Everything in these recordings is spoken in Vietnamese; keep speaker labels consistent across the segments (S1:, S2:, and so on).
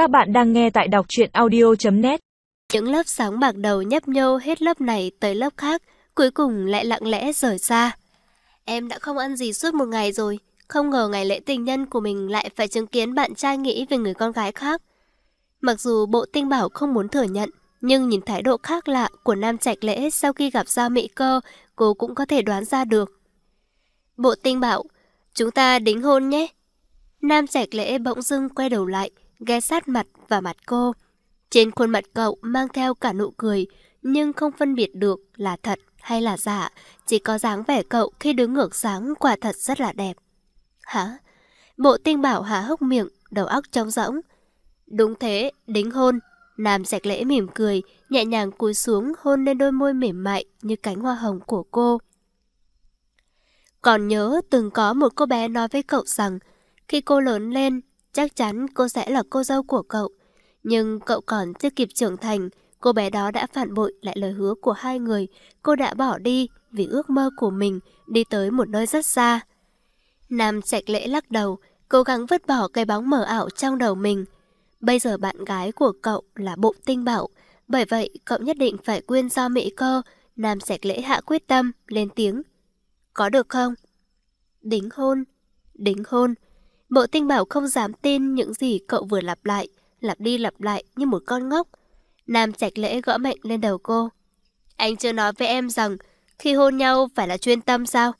S1: Các bạn đang nghe tại đọc truyện audio.net
S2: Những lớp sáng bạc đầu nhấp nhô hết lớp này tới lớp khác, cuối cùng lại lặng lẽ rời xa. Em đã không ăn gì suốt một ngày rồi, không ngờ ngày lễ tình nhân của mình lại phải chứng kiến bạn trai nghĩ về người con gái khác. Mặc dù bộ tinh bảo không muốn thừa nhận, nhưng nhìn thái độ khác lạ của Nam Trạch Lễ sau khi gặp Giao Mỹ Cơ, cô cũng có thể đoán ra được. Bộ tinh bảo, chúng ta đính hôn nhé. Nam Trạch Lễ bỗng dưng quay đầu lại, ghé sát mặt và mặt cô. Trên khuôn mặt cậu mang theo cả nụ cười, nhưng không phân biệt được là thật hay là giả, chỉ có dáng vẻ cậu khi đứng ngược sáng quả thật rất là đẹp. Hả? Bộ tinh bảo há hốc miệng, đầu óc trống rỗng. Đúng thế, đính hôn. Nam sạch lễ mỉm cười, nhẹ nhàng cúi xuống hôn lên đôi môi mềm mại như cánh hoa hồng của cô. Còn nhớ từng có một cô bé nói với cậu rằng khi cô lớn lên, chắc chắn cô sẽ là cô dâu của cậu. Nhưng cậu còn chưa kịp trưởng thành, cô bé đó đã phản bội lại lời hứa của hai người. Cô đã bỏ đi vì ước mơ của mình đi tới một nơi rất xa. Nam Trạch Lễ lắc đầu, cố gắng vứt bỏ cái bóng mờ ảo trong đầu mình. Bây giờ bạn gái của cậu là Bộ Tinh Bảo, bởi vậy cậu nhất định phải quên do Mỹ cơ. Nam Trạch Lễ hạ quyết tâm, lên tiếng. Có được không? Đính hôn, đính hôn. Bộ Tinh Bảo không dám tin những gì cậu vừa lặp lại, lặp đi lặp lại như một con ngốc. Nam Trạch Lễ gõ mạnh lên đầu cô. Anh chưa nói với em rằng khi hôn nhau phải là chuyên tâm sao?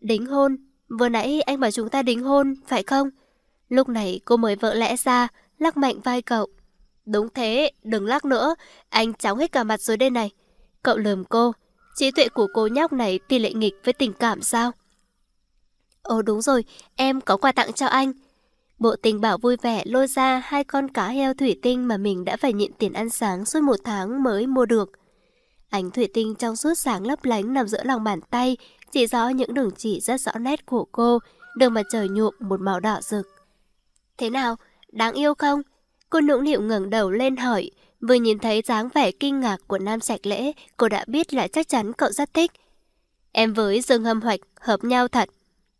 S2: Đính hôn, Vừa nãy anh bảo chúng ta đính hôn, phải không? Lúc này cô mới vỡ lẽ ra, lắc mạnh vai cậu. Đúng thế, đừng lắc nữa, anh chóng hết cả mặt rồi đây này. Cậu lườm cô, trí tuệ của cô nhóc này tỷ lệ nghịch với tình cảm sao? Ồ đúng rồi, em có quà tặng cho anh. Bộ tình bảo vui vẻ lôi ra hai con cá heo thủy tinh mà mình đã phải nhịn tiền ăn sáng suốt một tháng mới mua được. Ánh thủy tinh trong suốt sáng lấp lánh nằm giữa lòng bàn tay, chỉ rõ những đường chỉ rất rõ nét của cô, đường mặt trời nhuộm một màu đỏ rực. Thế nào, đáng yêu không? Cô nũng nịu ngẩng đầu lên hỏi, vừa nhìn thấy dáng vẻ kinh ngạc của Nam sạch Lễ, cô đã biết là chắc chắn cậu rất thích. Em với Dương Hâm Hoạch hợp nhau thật.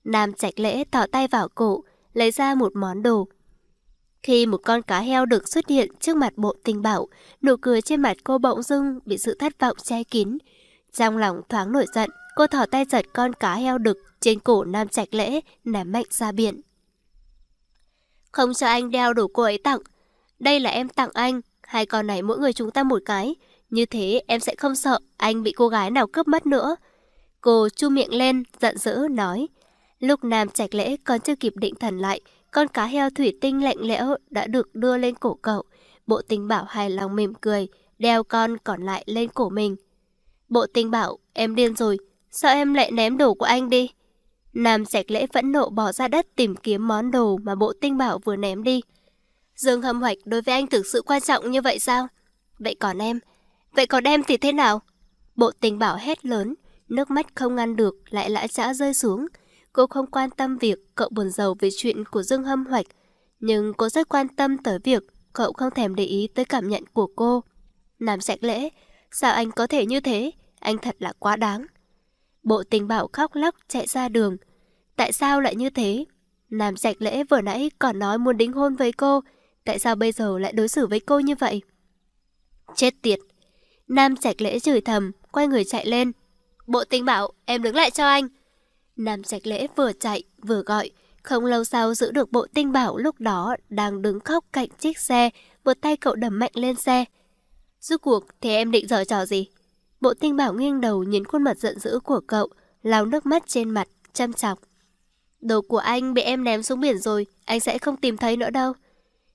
S2: Nam Trạch Lễ tỏ tay vào cổ, lấy ra một món đồ. Khi một con cá heo được xuất hiện trước mặt bộ tình bảo, nụ cười trên mặt cô bỗng dưng bị sự thất vọng che kín. Trong lòng thoáng nổi giận, Cô thỏ tay giật con cá heo đực trên cổ Nam Trạch Lễ, ném mạnh ra biển. Không cho anh đeo đủ cô ấy tặng. Đây là em tặng anh, hai con này mỗi người chúng ta một cái. Như thế em sẽ không sợ anh bị cô gái nào cướp mất nữa. Cô chu miệng lên, giận dữ, nói. Lúc Nam Trạch Lễ còn chưa kịp định thần lại, con cá heo thủy tinh lạnh lẽo đã được đưa lên cổ cậu. Bộ tình bảo hài lòng mỉm cười, đeo con còn lại lên cổ mình. Bộ tình bảo, em điên rồi, Sao em lại ném đồ của anh đi? Nam Trạch lễ phẫn nộ bỏ ra đất tìm kiếm món đồ mà bộ tinh bảo vừa ném đi. Dương hâm hoạch đối với anh thực sự quan trọng như vậy sao? Vậy còn em? Vậy còn em thì thế nào? Bộ tình bảo hét lớn, nước mắt không ngăn được lại lã trã rơi xuống. Cô không quan tâm việc cậu buồn giàu về chuyện của Dương hâm hoạch, nhưng cô rất quan tâm tới việc cậu không thèm để ý tới cảm nhận của cô. Nam sạch lễ, sao anh có thể như thế? Anh thật là quá đáng. Bộ tình bảo khóc lóc chạy ra đường. Tại sao lại như thế? Nam sạch Lễ vừa nãy còn nói muốn đính hôn với cô. Tại sao bây giờ lại đối xử với cô như vậy? Chết tiệt! Nam sạch Lễ chửi thầm, quay người chạy lên. Bộ tình bảo, em đứng lại cho anh. Nam Trạch Lễ vừa chạy, vừa gọi. Không lâu sau giữ được bộ tinh bảo lúc đó đang đứng khóc cạnh chiếc xe, một tay cậu đầm mạnh lên xe. Rốt cuộc thì em định giở trò gì? Bộ tinh bảo nghiêng đầu nhìn khuôn mặt giận dữ của cậu, lau nước mắt trên mặt, chăm chọc. Đồ của anh bị em ném xuống biển rồi, anh sẽ không tìm thấy nữa đâu.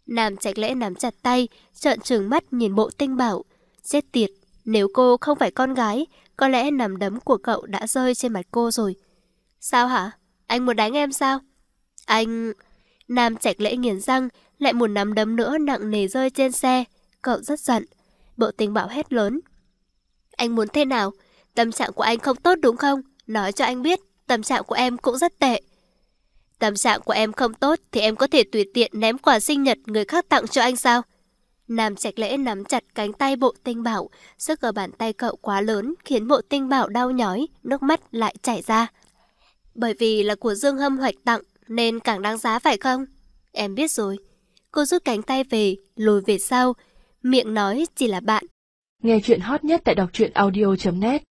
S2: Nam trạch lễ nắm chặt tay, trợn trừng mắt nhìn bộ tinh bảo. Chết tiệt, nếu cô không phải con gái, có lẽ nằm đấm của cậu đã rơi trên mặt cô rồi. Sao hả? Anh muốn đánh em sao? Anh... Nam trạch lễ nghiền răng, lại một nắm đấm nữa nặng nề rơi trên xe. Cậu rất giận. Bộ tình bảo hét lớn. Anh muốn thế nào? Tâm trạng của anh không tốt đúng không? Nói cho anh biết, tâm trạng của em cũng rất tệ. Tâm trạng của em không tốt thì em có thể tùy tiện ném quà sinh nhật người khác tặng cho anh sao? Nam Trạch Lễ nắm chặt cánh tay bộ tinh bảo, sức ở bàn tay cậu quá lớn khiến bộ tinh bảo đau nhói, nước mắt lại chảy ra. Bởi vì là của Dương Hâm hoạch tặng nên càng đáng giá phải không? Em biết rồi. Cô rút cánh tay về, lùi về sau. Miệng nói chỉ là bạn.
S1: Nghe chuyện hot nhất tại đọc truyện audio.net